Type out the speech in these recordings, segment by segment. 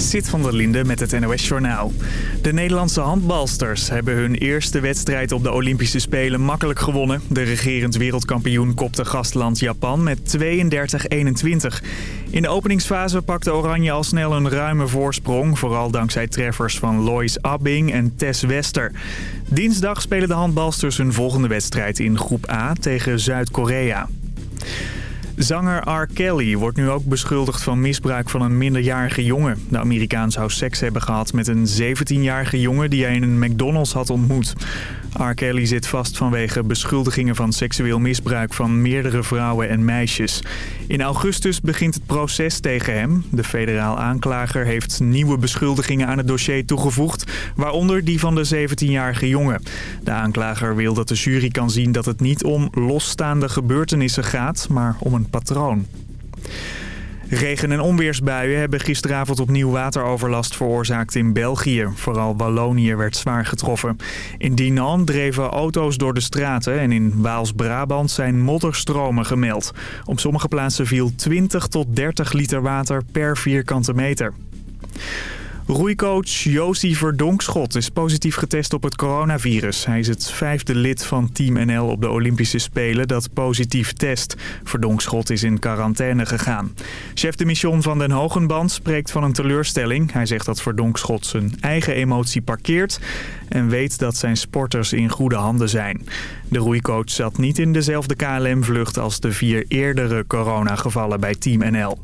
Sit van der Linde met het NOS-journaal. De Nederlandse handbalsters hebben hun eerste wedstrijd op de Olympische Spelen makkelijk gewonnen. De regerend wereldkampioen kopte gastland Japan met 32-21. In de openingsfase pakte Oranje al snel een ruime voorsprong. Vooral dankzij treffers van Lois Abbing en Tess Wester. Dinsdag spelen de handbalsters hun volgende wedstrijd in groep A tegen Zuid-Korea. Zanger R. Kelly wordt nu ook beschuldigd van misbruik van een minderjarige jongen. De Amerikaan zou seks hebben gehad met een 17-jarige jongen die hij in een McDonald's had ontmoet. R. Kelly zit vast vanwege beschuldigingen van seksueel misbruik van meerdere vrouwen en meisjes. In augustus begint het proces tegen hem. De federaal aanklager heeft nieuwe beschuldigingen aan het dossier toegevoegd, waaronder die van de 17-jarige jongen. De aanklager wil dat de jury kan zien dat het niet om losstaande gebeurtenissen gaat, maar om een patroon. Regen- en onweersbuien hebben gisteravond opnieuw wateroverlast veroorzaakt in België. Vooral Wallonië werd zwaar getroffen. In Dinan dreven auto's door de straten en in Waals-Brabant zijn modderstromen gemeld. Op sommige plaatsen viel 20 tot 30 liter water per vierkante meter. Roeicoach Josie Verdonkschot is positief getest op het coronavirus. Hij is het vijfde lid van Team NL op de Olympische Spelen dat positief test. Verdonkschot is in quarantaine gegaan. Chef de mission van Den Hogenband spreekt van een teleurstelling. Hij zegt dat Verdonkschot zijn eigen emotie parkeert... en weet dat zijn sporters in goede handen zijn. De roeicoach zat niet in dezelfde KLM-vlucht als de vier eerdere coronagevallen bij Team NL.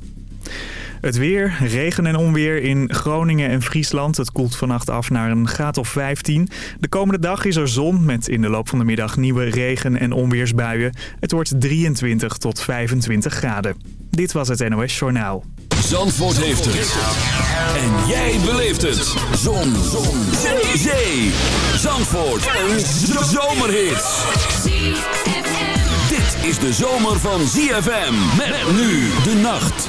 Het weer, regen en onweer in Groningen en Friesland. Het koelt vannacht af naar een graad of 15. De komende dag is er zon met in de loop van de middag nieuwe regen- en onweersbuien. Het wordt 23 tot 25 graden. Dit was het NOS Journaal. Zandvoort heeft het. En jij beleeft het. Zon. zon. Zee. Zee. Zandvoort. Een zomerhit. Dit is de zomer van ZFM. Met nu de nacht.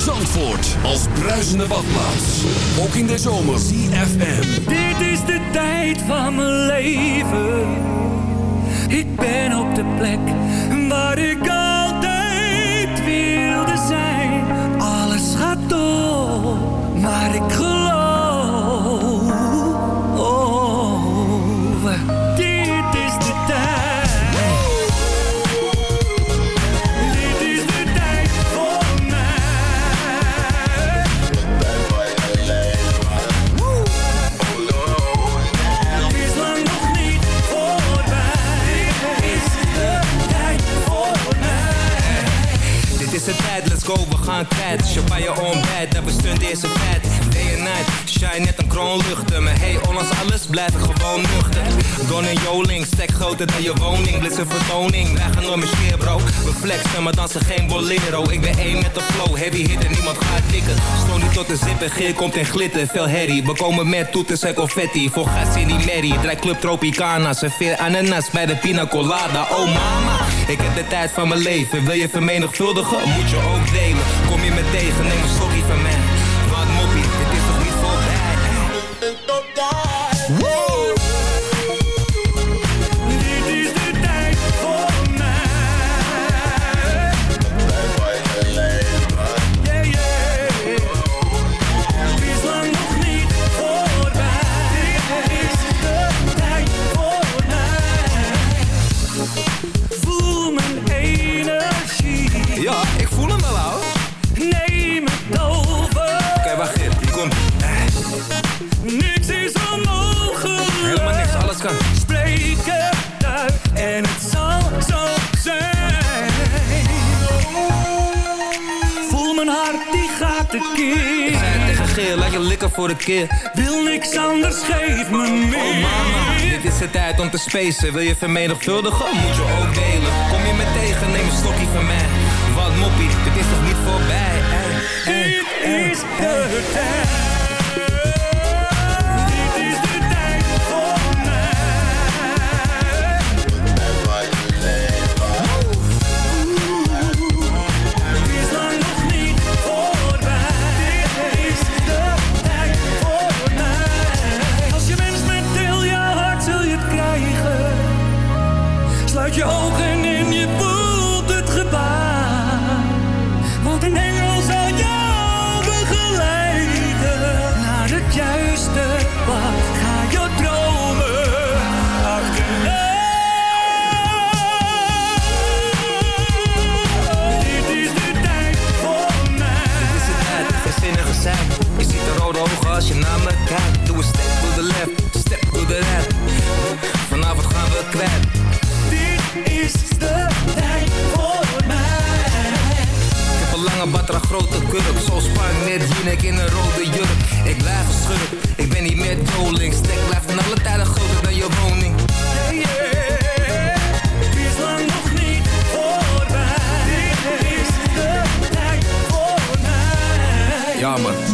Zandvoort als bruisende badplaats. Ook in de zomer. CFM. Dit is de tijd van mijn leven. Ik ben op de plek waar ik altijd we gaan kwijt Champagne on bed, dat bestond eerste vet Day and night, shine net een kroon luchten Maar hey, ondanks alles blijf ik gewoon nuchter. Don en Joling, stek groter dan je woning. Blitz een vertoning, wij gaan door mijn scheer bro. We flexen, maar dansen geen bolero. Ik ben één met de flow, heavy hit en niemand gaat tikken niet tot de zip en geer komt in glitter Veel herrie, we komen met toeters en confetti Voor gas in die merrie, draai club Tropicana Serveer ananas bij de pina colada. Oh mama, ik heb de tijd van mijn leven. Wil je vermenigvuldigen, moet je ook delen Kom je me tegen, neem een sorry van mij Uit en het zal zo zijn. Voel mijn hart, die gaat tekeer. Zei tegen Geer, laat je likken voor de keer Wil niks anders, geef me meer. Oh mama, dit is de tijd om te spacen Wil je vermenigvuldigen, moet je ook delen Kom je me tegen, neem een stokje van mij Wat moppie, dit is nog niet voorbij ey, ey, ey, Dit is de tijd. Jinek in een rode jurk Ik blijf geschurkt, ik ben niet meer doling Stek blijft van alle tijden groter dan je woning Hey, yeah. Het is lang nog niet voorbij. Dit is de tijd voor mij. Ja man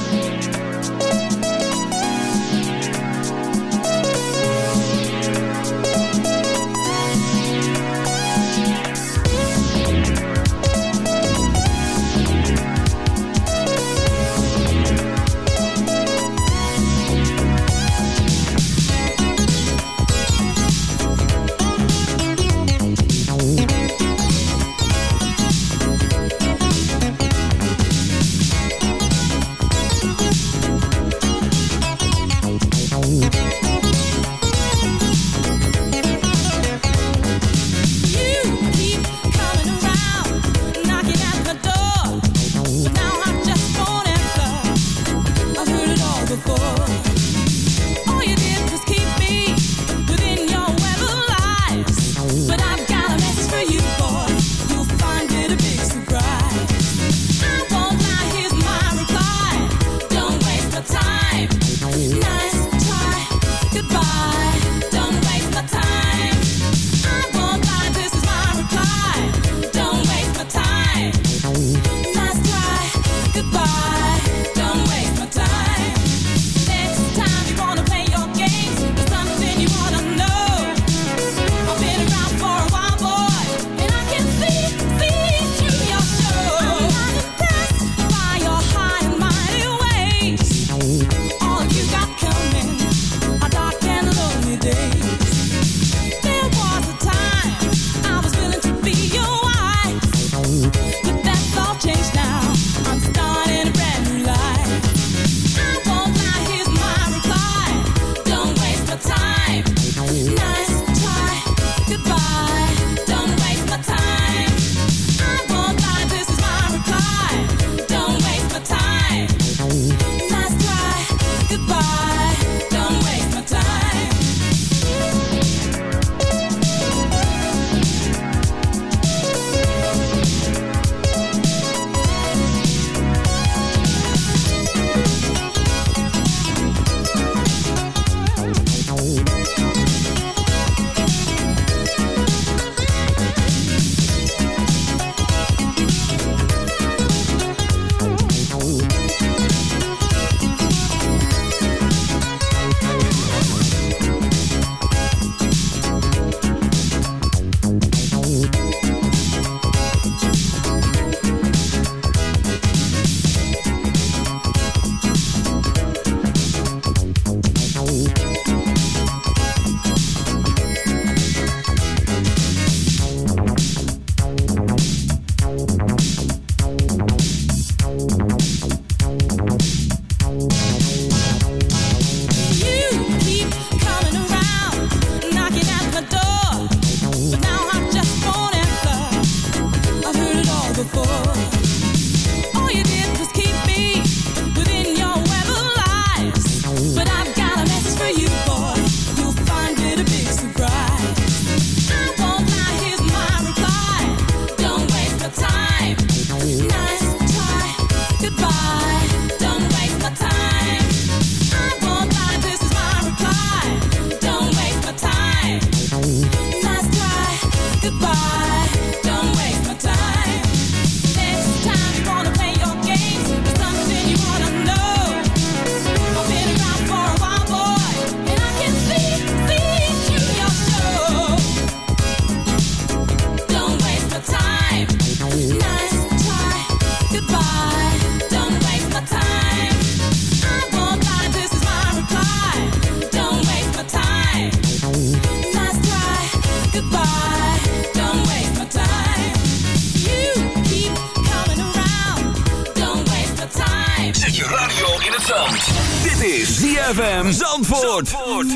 ZFM Zandvoort.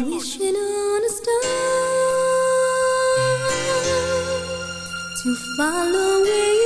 Wishing on a star to follow where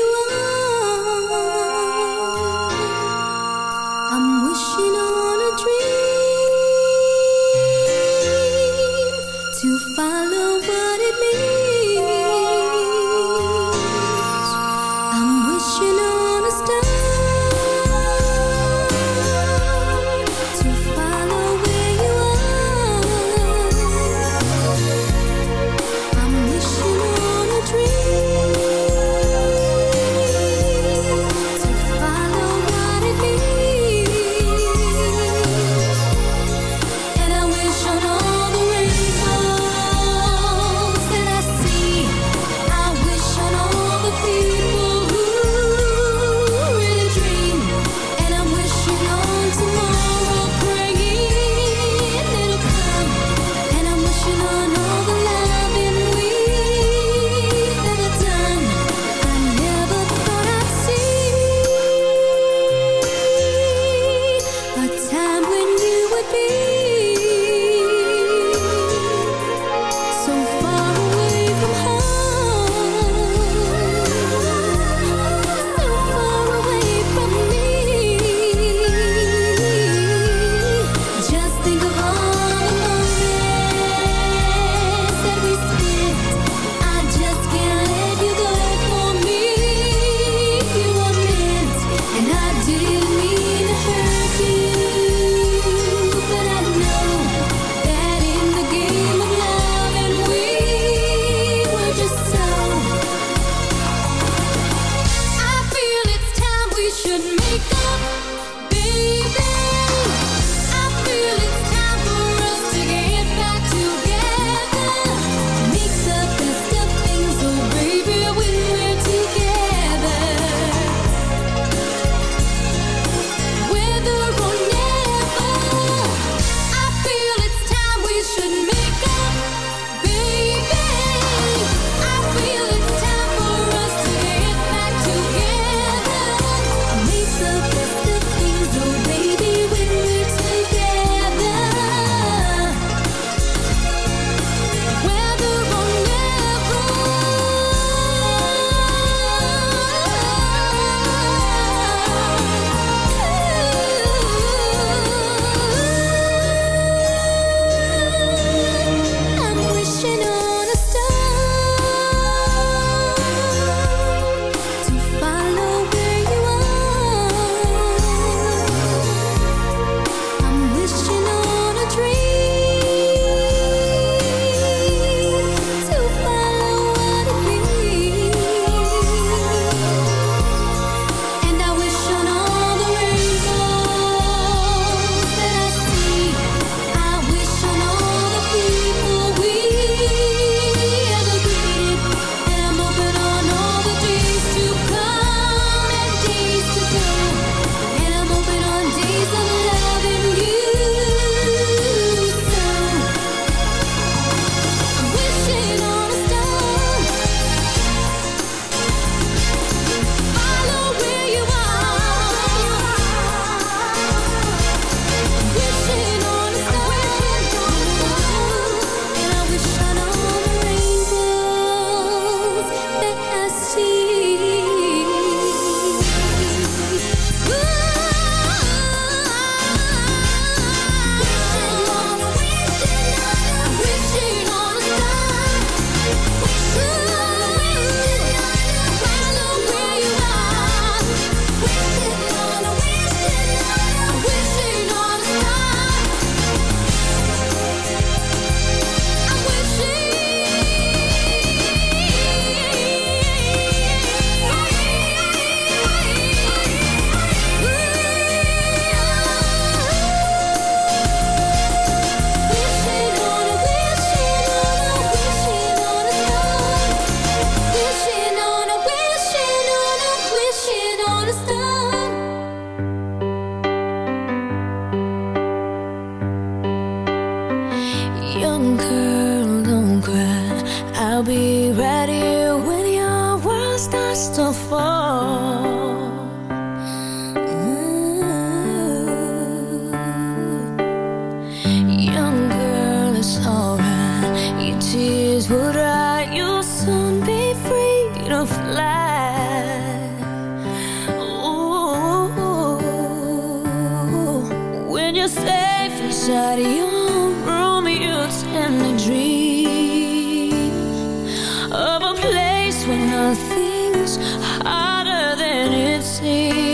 nothing's harder than it seems.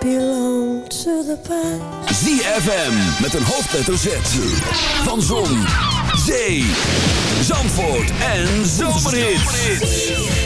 belong to the past. ZFM met een hoofdletter Z. Van Zon, Zee, Zandvoort en Zomerhits.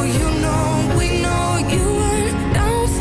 know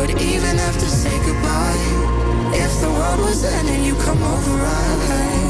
Would even have to say goodbye. If the world was ending, you come over, right?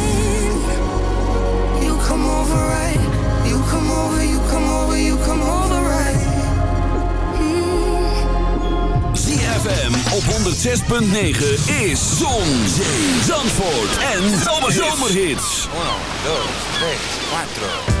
come over right. You come over, you come over, you come over right. ZFM op 106.9 is Zon, Zee, Zandvoort en Zomerhits. 1, 2, 3, 4.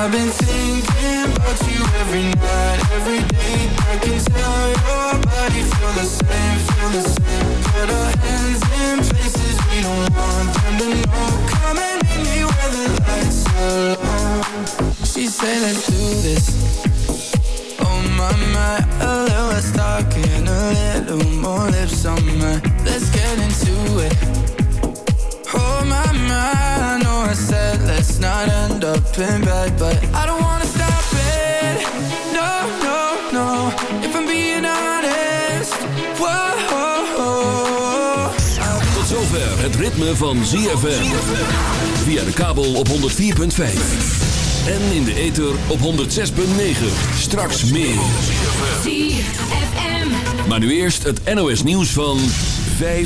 I've been thinking about you every night, every day. I can tell your body the same, the same. Put our hands in places we don't want them to know. Come and meet me where the lights are low. She said, let's do this. Oh my my, but I don't wanna stop it. No, no, no. If I'm being honest, whoa. Tot zover het ritme van ZFM. Via de kabel op 104.5. En in de ether op 106.9. Straks meer. Maar nu eerst het NOS nieuws van 5